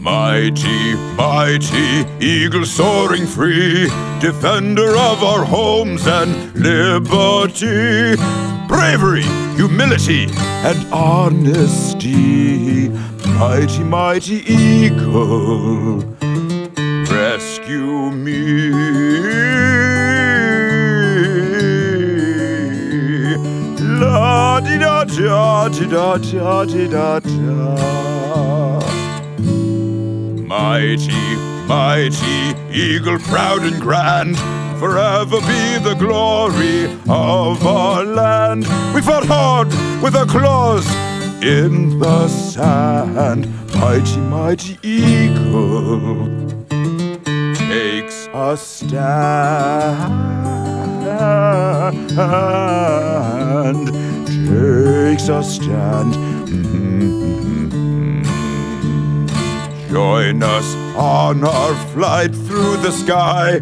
Mighty, mighty eagle soaring free, defender of our homes and liberty. Bravery, humility, and honesty. Mighty, mighty eagle, rescue me. La di da da di da da di da da. Mighty, mighty eagle, proud and grand, forever be the glory of our land. We fought hard with our claws in the sand. Mighty, mighty eagle takes a stand. Takes a stand. Mm-hmm. Join us on our flight through the sky.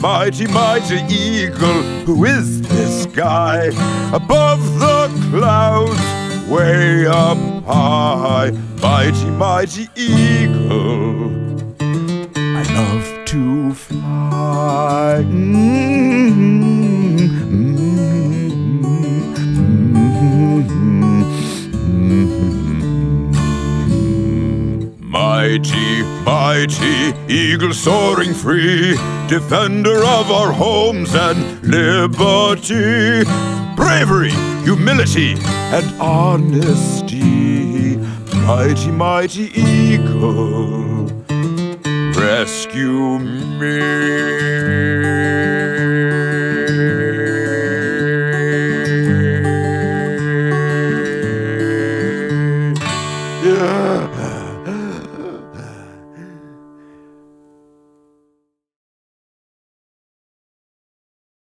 Mighty, mighty eagle, who is this guy? Above the clouds, way up high. Mighty, mighty eagle, I love to fly. Mm. Mighty, mighty, eagle soaring free, defender of our homes and liberty, bravery, humility, and honesty. Mighty, mighty eagle, rescue me. Yeah.